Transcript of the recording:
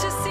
just